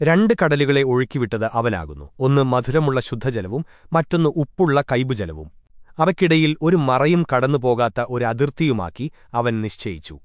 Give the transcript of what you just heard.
രണ്ട് കടലുകളെ ഒഴുക്കിവിട്ടത് അവനാകുന്നു. ഒന്ന് മധുരമുള്ള ശുദ്ധജലവും മറ്റൊന്ന് ഉപ്പുള്ള കൈബുജലവും. അവയ്ക്കിടയിൽ ഒരു മറയും കടന്നുപോകാത്ത ഒരു അതിർത്തിയുമാക്കി അവൻ നിശ്ചയിച്ചു.